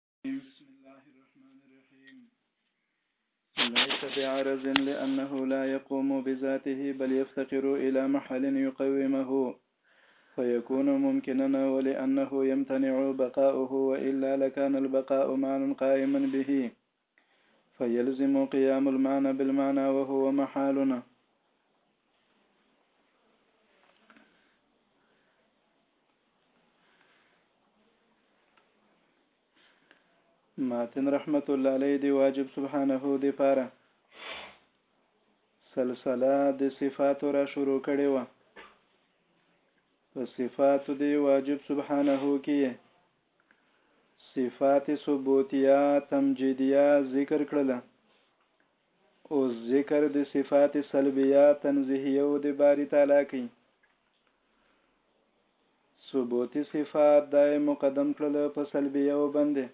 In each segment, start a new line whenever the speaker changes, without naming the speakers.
بسم الله الرحمن الرحيم ليس بعرز لأنه لا يقوم بذاته بل يفتقر إلى محل يقومه فيكون ممكنا ولأنه يمتنع بقاؤه وإلا لكان البقاء معنى قائما به فيلزم قيام المعنى بالمعنى وهو محالنا ماتن رحمت الله علیه دی واجب سبحانه دی پاره سلسله د صفات را شروع کړي و په صفات دی واجب سبحانه کې صفات ثبوتیه تمجیدیه ذکر کړل او ذکر د صفات سلبیه تنزیهیه او د باری تعالی کوي ثبوتی صفات دای مقدم کړل په سلبیه او باندې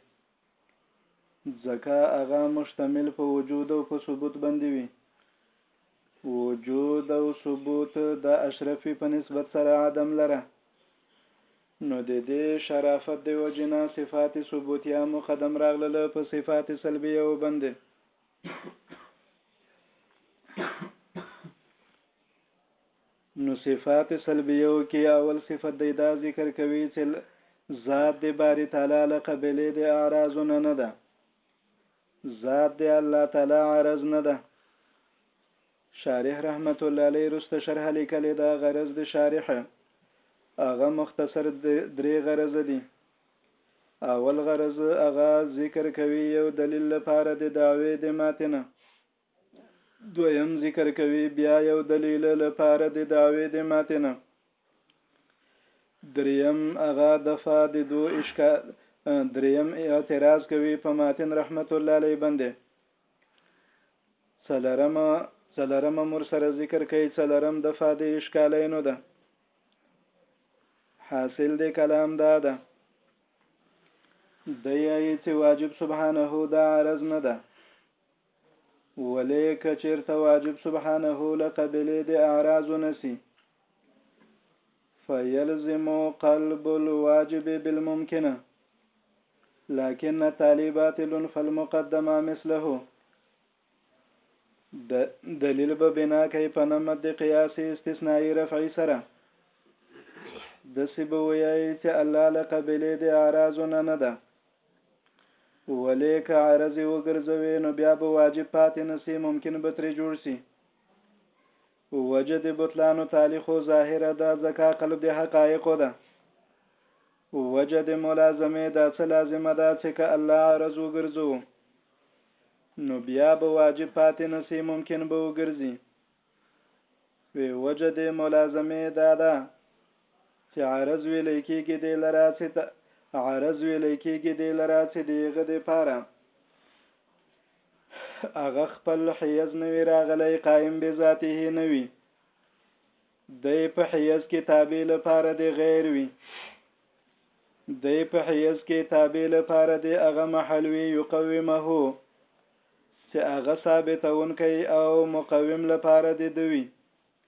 ځکه هغه مشتمل په وجود او په ثبوت باندې وي وجود او ثبوت د اشرفي په نسبت سره عدم لره نو د دې شرافت د وجې نه صفات ثبوتیه مقدم راغلل په صفات سلبیه و بندې. نو صفات سلبیه کې اول صفت دی دا ذکر کوي چې ذات د باری تعالی له قبلې د اعراض نه نه ده ذات د الله تعالی عرض نه ده شارح رحمت الله علیه وروسته شرحه لیکلې ده، غرض د شارح هغه مختصر درې غرضه دي. اول غرض هغه ذکر کوي یو دلیل لپاره د دعوې د ماتې نه، دویم ذکر کوي بیا یو دلیل لپاره د دعوې د ماتې نه، دریم هغه دفع د دوه اشکال دریم اعتراض کوي په ماتن رحمت الله علیه باندې څلرمه څلرمه مور سره ذکر کوي څلرم د فاده اشکالینو ده حاصل دی کلام دا ده د یې چې واجب سبحانه دا عرض نه ده ولې که چېرته واجب سبحانه له قبلې د اعراض نسی فيلزم قلب الواجب بالممكن لكن التالي باطل فالمقدمه مثله د دلیل به بنا کوي په نمت د قیاس استثنایی رفعی سره د سی به ویای چې الله له قبلې د اعراضو نه نه ده ولې که عرضې وګرځوي نو بیا به واجب پاتې نسی ممکن به ترې جوړ سي وجه د بطلانو تعلیق و ظاهره ده ځکه قلب د حقایقو ده. وجه د ملازمې دا څه لازمه ده چې که الله عرض وګرځوو نو بیا به واجب پاتې نه شي ممکن به وګرځي. وی وجه د ملازمې دا ده چې عرض ویل کېږي دې لره چې ته عرض ویل کېږي دې لره چې د هغه دپاره هغه خپل حیز نه وی راغلی قائم بذاته نه وی دی په حیز کې تابع لپاره دی غیر وی دی په حیز کې تابع لپاره دی هغه محل وی یقومه چې هغه ثابتونکی او مقوم لپاره دی دوی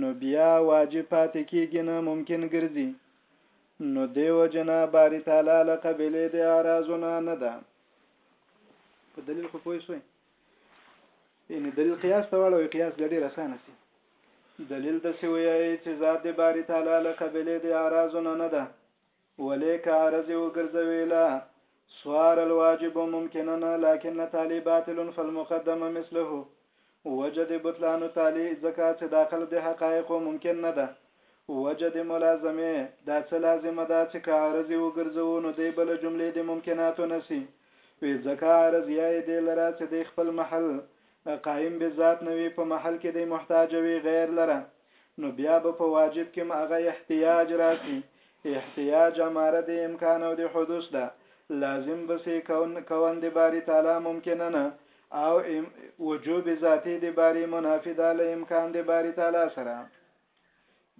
نو بيا واجب پاتې کېږي نه ممکن ګرځي نو دې وجه نه باري تعالی له قبيلې د اعراضو نه نه ده په دلیل خو پوه شوي یعنی دلیل قیاس ته واړوي قیاس بیا ډېر اسانه سي دلیل د سویای چې ذات د باری تعالی له قبلې د اعراض نه نه ده ولې که عرض یې وګرځوي لا صار الواجب ممکنا لكن تالي باطل فالمقدم مثله وجه د بطلان تالي ځکه چې داخل د حقایقو ممکن نه ده وجه د ملازمې دا څه لازمه ده چې که عرض یې وګرځوو نو دی بل جملې د ممکناتو نسی وي ځکه عرض یا یې دی لره چې دی خپل محل قائم بذات نه وي په محل کې دی محتاج وي غیر لره نو بیا به په واجب کې هم هغه احتیاج راسي احتیاج اماره د امکان او د حدوث ده لازم به سي کون کون د باری تعالی ممکنه نه او وجوب ذاتی د باری منافی ده له امکان د باری تعالی سره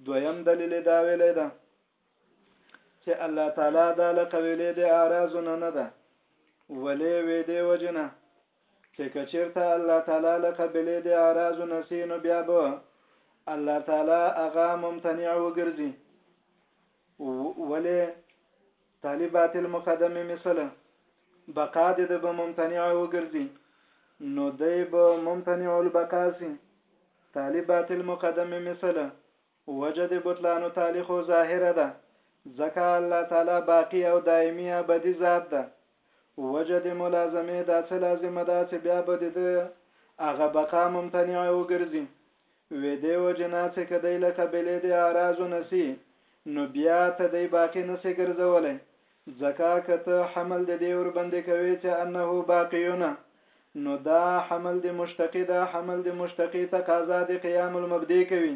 دویم دلیل دا ویلی ده چې الله تعالی دا له قبیلې د اعراضونه نه ده ولې وې دې وجنه چې کچیرته الله تعالی له قبیلې د اعراضونه سي نو بیا به الله تعالی هغه ممتنع وګرځي ولې طالبات المقدمه مثلا بقا د به ممتنع وګرځي نو دی به ممتنع البقا سي طالبات المقدمه مثلا وجه د بطلان تعلی خو ظاهره ده ځکه الله تعالی باقی او دایمی ابدی ذات ده وجه د ملازمه دا څه لازمه ده څه بیا به د ده هغه بقا ممتنع وګرځي وی دی وجه نه څه که دی له قبیلی د اعراضو نه سی نو بیا ته دی باقی نه سی ګرځولی ځکه که ته حمل د دې وربندې کوې چې انه باقیونه نو دا حمل د مشتقی دا حمل د مشتقی تقاضا د قیام المبدی کوي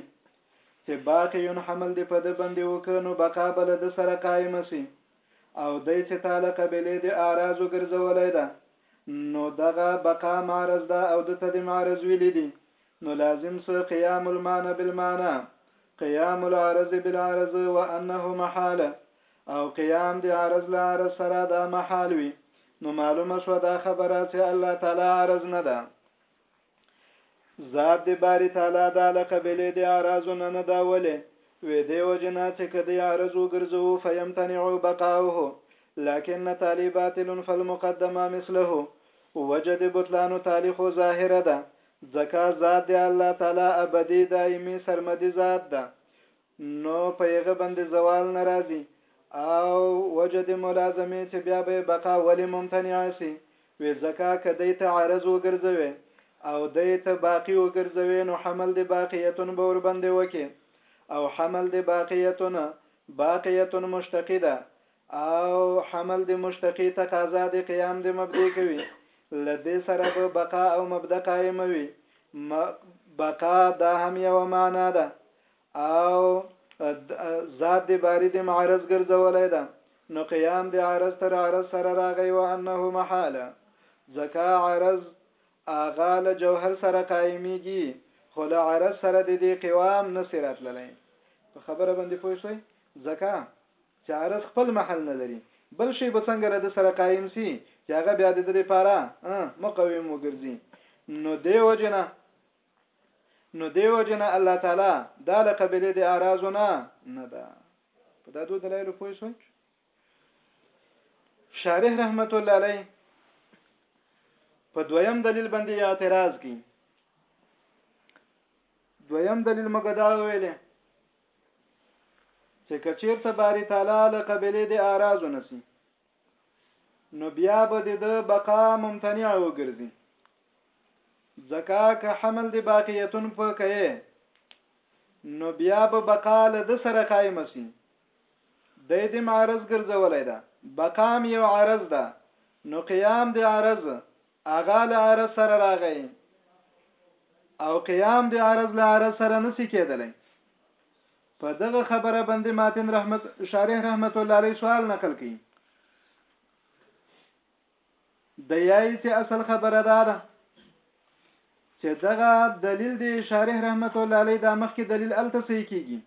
چې باقی حمل د په د بندې وک نو بقا بل د سره قائم سي او دی چې تعالی قبلې د اعراض ګرځولای ده نو دغه بقا معرض ده او د ته د معرض ویل دي نو لازم سه قيام المعنى بالمعنى قيام العرض بالعرض وانه محال او قيام د عرض له عرض سره دا محال وي نو معلومه شو دا خبره چې الله تعالی عرض نه ده ذات د باری تعالی د لقبلې د عرض نه نه دا ولې وې دی وجنا چې کدی عرض وګرځو فیمتنع بقاؤه لكن تالي باطل فالمقدمه مثله وجد بطلان تالي خو ظاهره ده ځکه ذات د الله تعالی ابدي دائمي سرمدي ذات ده نو په هغه باندې زوال نه راځي او وجه د ملازمې چې بیا به بقا ولې ممتنع سي وې ځکه که دی ته عرض وګرځوي او دی ته باقی وګرځوي نو حمل د باقیتون به ورباندې وکي او حمل د باقیتون باقیتون مشتقی ده او حمل د مشتقي تقاضا د قیام د مبدې کوي له دې سره به بقا او مبدا قائمه وي بقا دا هم یو معنا ده او ذات د باری د معرض ګرځولای ده نو قیام د عرض تر عرض سره راغی و انه محاله ځکه عرض اغا له جوهر سره قائمیږي خو له عرض سره د دې قوام نه سرات للی په خبره باندې پوه شئ ځکه چې عرض خپل محل نه لري بل شی به څنګه له ده سره قایم سي چې هغه بیا د ده لپاره مقوم وګرځي نو دې وجې نه نو دی وجنه الله تعالی دا له قبلې د اعراضونه نه ده په دا دوه دلایل پوه شوي شارح رحمت الله علیه په دویم دلیل باندې اعتراض کوي دویم دلیل مګه دا ویلې چې کچیرته باری تعالی له قبلې د اراز ونسی نو بیا به د بقا ممتنع وګرځي ځکه که حمل د باقیتون په کې نو بیا به بقا له د سره قائم سي د دې معرض ګرځولای دا بقام یو عرض ده نو قیام د عرض هغه له عرض سره راغی او قیام د عرض له عرض سره نسی کېدلی په دغه خبره باندې ماتن رحمت شارح رحمت الله علیه سوال نقل کړي د یای چې اصل خبره دا ده چې دغه دلیل دی شارح رحمت الله علیه دا مخکې دلیل الته صحیح کیږي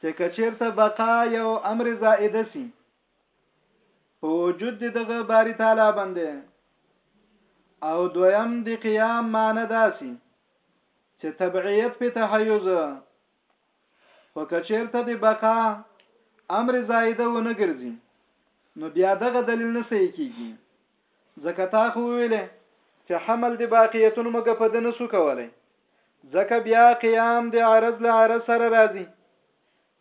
چې کچیرته بقا یو امر زائد سي په وجود د دغه باری تعالی باندې او دویم د قیام معنی داسي چې تبعیت په تحیز خو کچیرته د بقا امر زائده و نه ګرځي نو بیا دغه دلیل نه صحیح کیږي ځکه تا خو ویلې چې حمل د باقیتونو مګه په دنه سو کولای ځکه بیا قیام د عرض له عرض سره راځي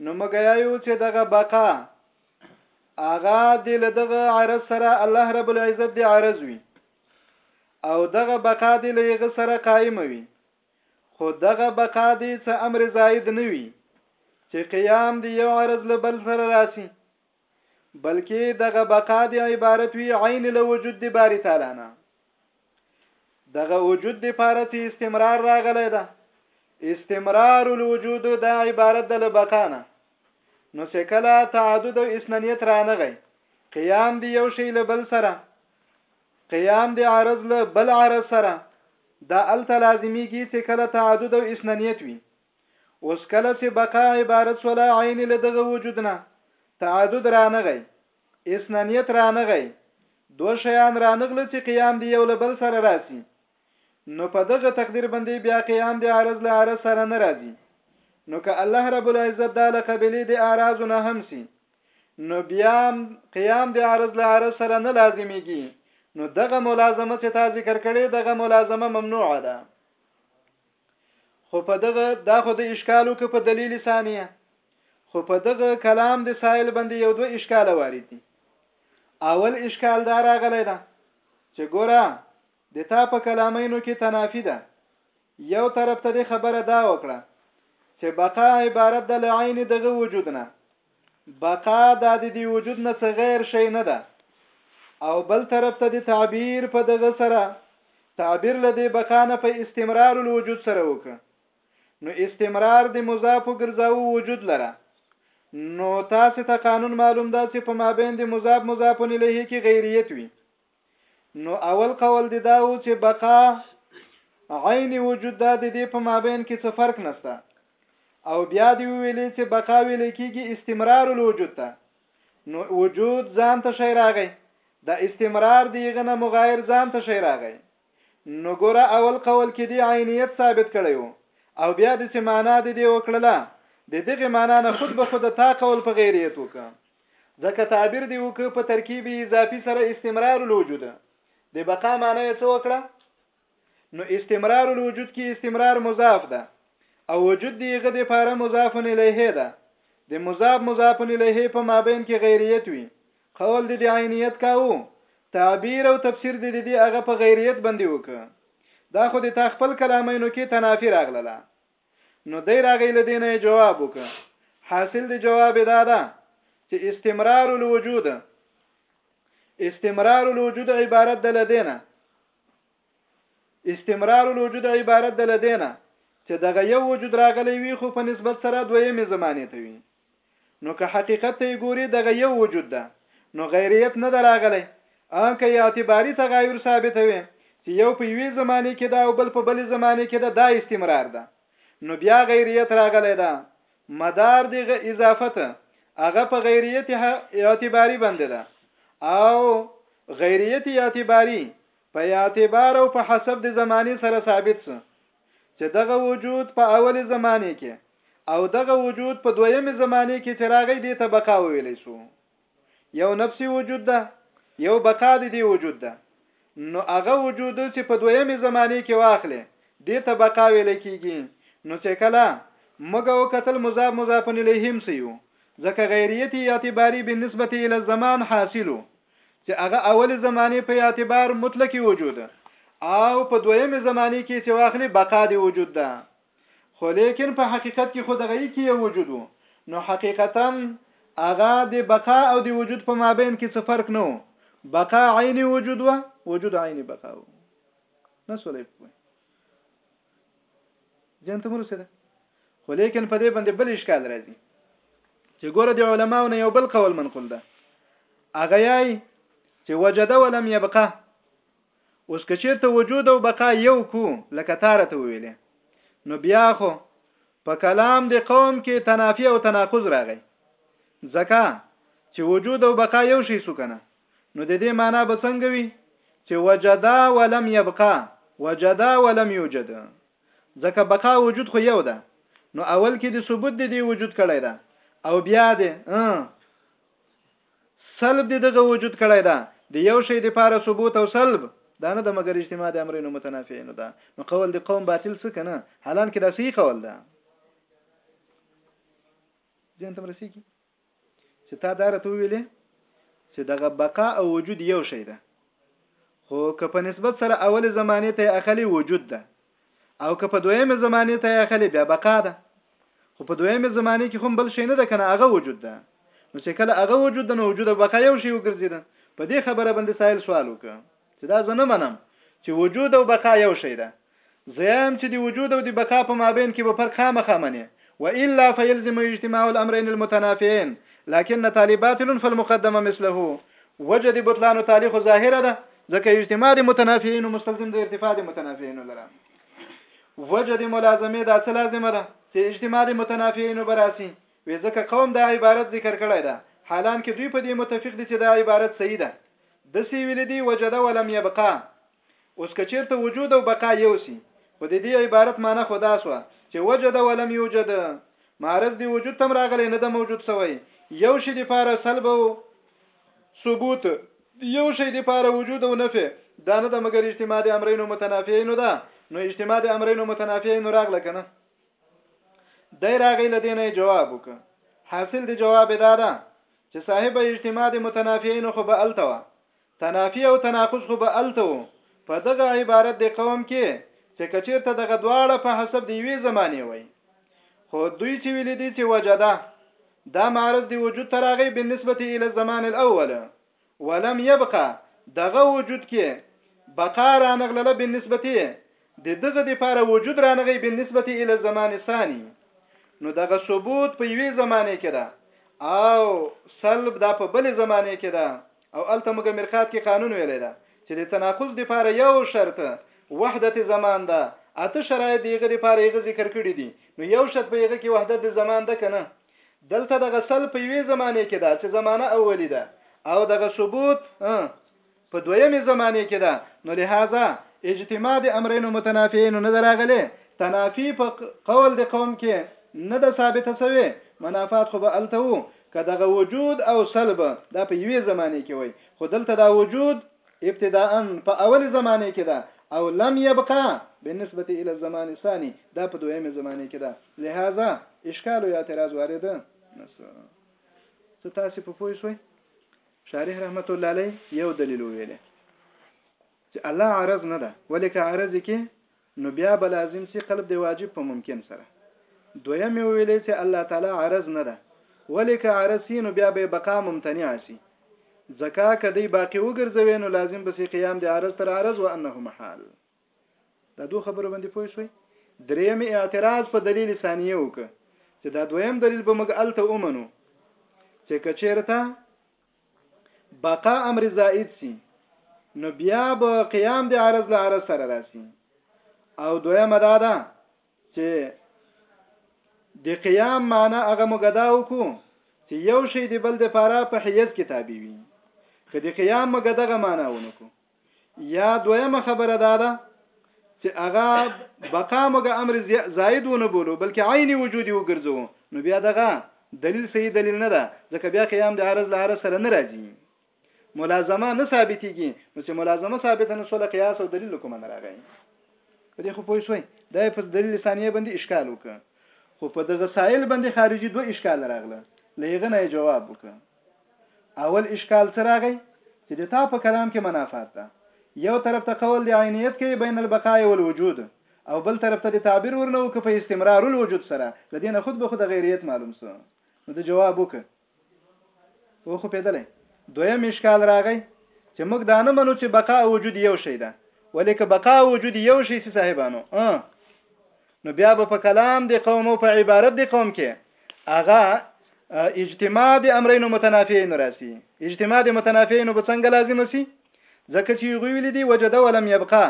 نو مګیایو چې دغه بقا اغا دی له دغه عرض سره الله رب العزت دی عرض وي او دغه بقا دی له یغه سره قائم وي خو دغه بقا دی څه امر زائد نه وي چې قیام دی یو عرض له بل سره راسي بلکې دغه بقا د عبارت وی عین له وجود د باری تعالی نه دغه وجود د پاره چې استمرار راغلی ده استمرار الوجود د عبارت د لبقانه نو سکلا تعدد او اسنانیت رانغی قیام دی یو شی له بل سره قیام دی عرض له بل عرض سره دا الته لازمیږي چې کله تعدد او اسنانیت وي اوس کله چې بقا عبارت شوله عین له دغه وجود نه تعدد رانغی اسنانیت رانغی دو شیان رانغله چې قیام دی یو له بل سره راسي نو په دغه تقدیر باندې بیا قیام دی عارض له عارض سره نه راځي نو که الله رب العزت دا له قبلې د اعراض نه هم سي نو بیا قیام دی عارض له عارض سره نه لازمیږي نو دغه ملازمه چې تا ذکر کړي دغه ملازمه ممنوعه ده خو په دغه دا خو د اشکالو که په دلیل ثانیه خو په دغه کلام د سائل باندې یو دوه اشکال وارد دي اول اشکال دا راغلی ده چې ګوره د تا په کلامینو کې تنافي ده یو طرف ته د خبره دا وکړه چې بقا عبارت د لعین دغه وجود نه بقا دا د دی وجود نه څه غیر شی نه ده او بل طرف ته د تعبیر په دغه سره تعبیر له دی بقا نه په استمرار الوجود سره وکړه نو استمرار د مضاف ګرځاو وجود لره نو تاسو ته قانون معلوم ده چې په مابین د مضاف مضاف الیه کې غیریت وي نو اول قول دی دا و چې بقا عین وجود ده د دې په مابین کې څه فرق نشته او بیا دی ویلې چې بقا ویل کېږي استمرار الوجود ته نو وجود ځان ته شی راغی د استمرار دیغه نه مغایر ځان ته شی راغی نو ګوره اول قول کې دی عینیت ثابت کړی وو او بیا د سمانا د دی وکړله د دغه معنا نه خود به خود تا قول په غیریت وکړه ځکه تعبیر دې وکړ په ترکیب اضافي سره استمرار الوجود د بقا معنی یې څه وکړه نو استمرار الوجود کې استمرار مضاف ده او وجود دی غد لپاره مضاف الیه ده د مضاف مضاف الیه په مابین کې غیریت وي قول د عینیت کاوه تعبیر او تفسیر د دې هغه په غیریت باندې وکړه دا خو د تا خپل کلامینو کې تنافر اغلله نو دی راغی له دینه جواب وکړه حاصل دی جواب دا ده چې استمرار الوجود استمرار الوجود عبارت ده لدینه استمرار الوجود عبارت ده لدینه چې دغه یو وجود راغلی وي خو په نسبت سره دویمې زمانه ته وي نو که حقیقت ته یې ګورې دغه یو وجود ده نو غیریت نه ده راغلی، آن که یې اعتباري تغایر ثابتوې چې یو په یوې زمانې کې ده او بل په بلې زمانې کې ده دا استمرار ده نو بیا غیریت راغلی ده مدار دې غه اضافت هغه په غیریت اعتباري باندې ده او غیریت اعتباري په اعتبار او په حسب د زمانې سره ثابت سو چې دغه وجود په اولې زمانې کې او دغه وجود په دویمې زمانې کې چې راغی دې ته بقا وویلی شو یو نفسي وجود ده یو بقا د دې وجود ده نو هغه وجود چې په دویمې زمانه کې واخلې دې ته بقا ویل کېږي نو چې کله موږ او قتل مضاف مضاف الیه هم سیو ځکه غیریت اعتباری بالنسبه الی الزمان حاصلو چې هغه اولې زمانې په اعتبار مطلقي وجود او په دویمې زمانې کې چې واخلي بقا دی وجود ده خو لیکن په حقیقت کې خود غي کې یو وجود وو نو حقیقتا هغه د بقا او د وجود په مابین کې څه فرق نه وو بقا عین وجود وه وجود عین بقا وو نه سولې پوي ځان ته مرسته خو لیکن په دې باندې بل اشکال راځي چې ګوره د علماو نه یو بل قول منقول ده اغه یای چې وجد ولم يبقى اوس کچیرته وجود او بقا یو کو لکه تاره ته ویلې نو بیا خو په کلام د قوم کې تنافي او تناقض راغی ځکه چې وجود او بقا یو شی سو کنه نو د دې معنی به څنګه وي چې وجدا ولم يبقى وجدا ولم يوجد ځکه بقا وجود خو یو ده نو اول کې د ثبوت د دې وجود کړی ده او بیا د سلب د دغه وجود کړی ده د یو شی د پاره ثبوت او سلب دا نه د مګر اجتماع د امرینو متنافعین ده نو قول د قوم باطل څه کنه حالان کې دا صحیح قول ده ځین تم رسیږي چې تا دا راته وویلې چې دغه بقا او وجود یو شی ده خو که په نسبت سره اول زمانه ته اخلي وجود ده او که په دویمه زمانه ته اخلي بیا بقا ده خو په دویمه زمانه کې هم بل شی نه ده کنه هغه وجود ده نو چې کله هغه وجود ده نو وجود او بقا یو شی وګرځیده په دې خبره باندې سائل سوال وکړ چې دا زه نه منم چې وجود او بقا یو شی ده زه يايم چې د وجود او د بقا په مابين کې به فرق خامخا منې والا فيلزم اجتماع الامرين المتنافيين لكن تالي باطل فالمقدمه مثله وجه د بطلان تالي خو ظاهره ده ځکه اجتماع د متنافيين مستلزم د ارتفاع د متنافيين لره وجه د ملازمه دا څه لازمه ده چې اجتماع د متنافیینو براسي وې ځکه قوم دا عبارت ذکر کړی ده حالان کې دوی په دې متفق دي چې دا عبارت صحیح ده د سی ویل دي وجد ولم يبقى اوس که چېرته وجود او بقا یو سي خو د دې عبارت معنی خو دا سوه چې وجد ولم یوجد معرض د وجود تم راغلی نه د موجود سوی یو شي د پاره سلب او ثبوت یو شي د پاره وجود او نفع دا نه ده مګر اجتماع د امرینو متنافعینو ده نو اجتماع د امرینو متنافعینو راغله کنه دای راغی لدینه جواب وک حاصل د جواب دا ده چې صاحب اجتماع د متنافعینو خو به التوا تنافي او تناقض خو به هلته و، په دغه عبارت دې قوم کې چې که چېرته دغه دواړه په حسب د یوې زمانې وای، خو دوی چې ویلي دي چې وجده، دا معرض دې وجود ته راغی بالنسبة الی الزمان الاول ولم یبقه، دغه وجود کې بقا رانغلله بالنسبة، د دغه دپاره وجود رانغی بالنسبة الی الزمان الثاني، نو دغه ثبوت په یوې زمانې کې ده او سلب دا په بلې زمانې کې ده. او الته موږ مرقات کې قانون ویلی دا چې د تناقض لپاره یو شرط وحدت زمان ده اته شرایط دیغه لپاره یې ذکر کړی دي نو یو شرط به یې کې وحدت د زمان ده کنه دلته د غسل په یوې زمانه کې ده چې زمانه اولی ده او دغه ثبوت په دویمه زمانه کې ده نو لہذا اجتماع د امرین متنافیین نه دراغله تنافی په قول د قوم کې نه ده ثابته شوی منافات خو به الته وو که دغه وجود او سلب دا په یوې زمانې کې وای، خو دلته دا وجود ابتداءً په اولې زمانې کې ده او لم یبقا بالنسبة الی الزمان الثاني دا په دویمې زمانې کې ده، لهذا اشکال او اعتراض وارد نشو. څه تاسې په پوه شوئ؟ شارح رحمت الله علیه یو دلیل ویلی چې الله عرض نه ده، ولې که عرض کې نو بیا به لازم سي قلب د واجب په ممکن سره. دویم مي وویلې چي الله تعالی عرض نه ده ولي که عرض سي نو بیا به یې بقاء ممتنع سي ځکآ که دی باقي وګرځوې نو لازم به سي قیام د عرض تر عرض وانه محال. دا دوو خبرو باندې پوه شوئ؟ دریم مي اعتراض په دلیل ثانیه وکړ چي دا دویم دلیل به موږ هلته ومنو چي که چیرته بقا امر زائد سي نو بیا به قیام د عرض له عرض سره راسي او دویمه دا ده چې د قیام معنی هغه مګدا وکړو چې یو شی د بل د پاره په حیز کتابي وي که د قیام مګدغه معنی ونکو یا دویمه خبره دا ده چې هغه بقا موږ امر زائد ونه بولو بلکې عین وجودي وګرځو نو بیا دغه دلیل صحیح دلیل نه ده ځکه بیا قیام د عرض له عرض سره نه راځي ملازمه نه ثابتېږي نو چې ملازمه ثابته نه سول قیاس او دلیل کوم نه راغی په دې خو پوه شوي دا په دلیل ثانیه باندې اشکال وکړه خو په دغه سائل باندې خارجي دوه اشکال راغله لهغه نه جواب وکړه اول اشکال څه راغی چې د تا په کلام کې منافات ده یو طرف ته قول د عینیت کوي بین البقاء والوجود او بل طرف ته د تعبیر ورنه وک په استمرار الوجود سره د دینه خود به خود غیریت معلوم سو نو د جواب وک او خو پیدلې دویم اشکال راغی چې موږ دا نه منو چې بقا او وجود یو شی ده ولیک بقا او وجود یو شی سي صاحبانو نو بیا به په کلام د قوم او په عبارت د قوم کې هغه اجتماع د امرین متنافعین راسي اجتماع د متنافعین به څنګه لازم سي ځکه چې غوی ویل دي وجد ولم يبقى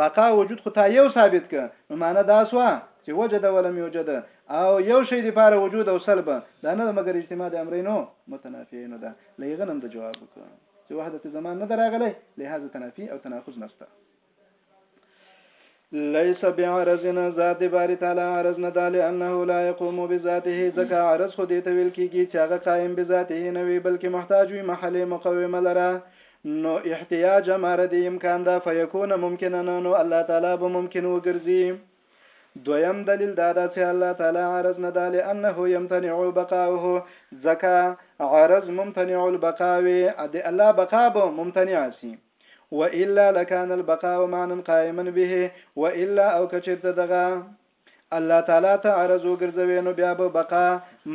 بقا وجود خو تا یو ثابت ک نو معنی دا سو چې وجد ولم یوجد او یو شی د پاره وجود او سلب دا نه مګر اجتماع د امرینو متنافیینو ده لېغنم د جواب وکړه چې وحدت زمان نه دراغله لهدا تنافی او تناقض نشته ليس بعرض ذات باری تعالی عرض نه دال انه لا يقوم بذاته ځکه عرض خو دې ته ویل کیږي چې هغه قائم بذاته نه وي بلکې محتاج وي محله مقومه لره نو احتیاج مار دې امکان ده فیکون ممکنا نو الله تعالی به ممکن وګرځي دویم دلیل دا ده چې الله تعالی عرض نه دال انه يمتنع بقاؤه ځکه عرض ممتنع البقاء وي د الله بقا به ممتنع سي والا لکان البقاء معنی قائما به والا او که چېرته دغه الله تعالی ته عرض وګرځوې نو بیا به بقا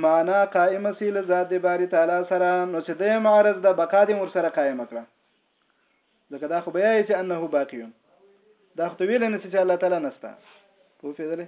معنی قائمه سي له ذات د باري تعالی سره نو چې د هم عرض د بقا د مور سره قائمه کړه ځکه دا خو بیا یې چې انه باقیون دا خو ته ویل نه چې الله تعالی نستا په پیدلې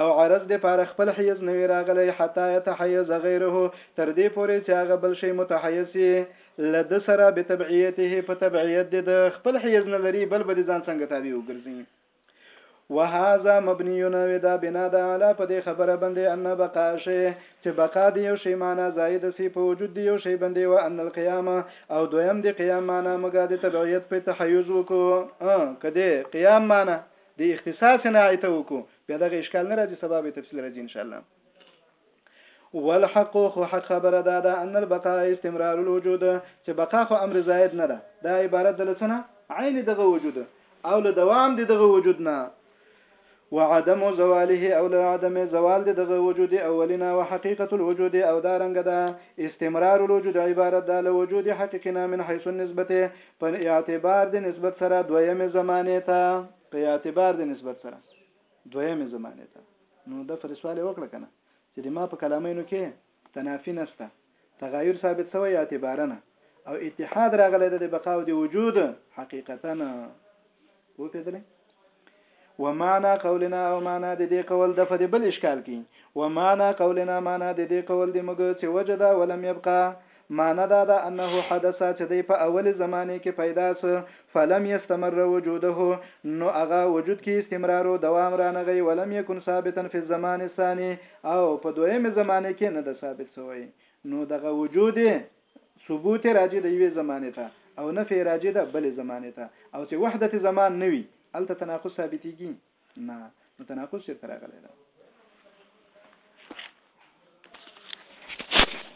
او عرض د پاره خپل حیز نه وي راغلی حتی یتحیز غیره تر دې پورې چې هغه بل شی متحیز شي له ده سره بتبعیته په تبعیت د ده خپل حیز نه لري بل به د ځان څنګه تابع وګرځي وهذا مبني نو دا بنا ده علا په دې خبره باندې ان بقا شی چې بقا دی یو شی معنا زائد سی په وجود دی یو شی باندې و ان القيامه او دویم دی قیام معنا مګه د تبعیت په تحیز وکړو کده قیام معنا دی اختصار سه نه ایته وکو بیا دغه اشکال نه راځي سبا به تفصیل راځي ان شاء الله والحق خو حق خبره دا ده ان البقاء استمرار الوجود چې بقا خو امر زائد نه ده دا عبارت د لسنه عین دغه وجود او له دوام د دغه وجود نه وعدم زواله او له عدم زوال د دغه وجود اولنا وحقیقت الوجود او دا رنګ ده استمرار الوجود عبارت ده له وجود حقیقنا من حيث النسبه په اعتبار د نسبت سره دویمې زمانه ته په اعتبار د نسبت سره دویمې زمانه ته نو د فر سوال وکړه کنه چې د ما په کلامینو کې تنافي نشته تغایر ثابت سوی اعتبارنه او اتحاد راغلی د بقا او د وجود حقیقتا وو پیدلې ومعنا قولنا او معنا د دې قول د فد بل اشکال کی ومعنا قولنا معنا د دې قول د مګ چې وجد ولم يبقى معنا دا ده انه حدث چې دی په اول زمانه کې پیدا سو فلم يستمر وجوده نو هغه وجود کې استمرار او دوام رانغی ولم يكن ثابتا في الزمان الثاني او په دویم زمانه کې نه ده ثابت سوی نو دغه وجود ثبوت راجع ده یوې زمانې ته او نفی راجع ده بلې زمانې ته او چې وحدت زمان نه وي هلته تناقض ثابتېږي نه نو تناقض چېرته راغلی ده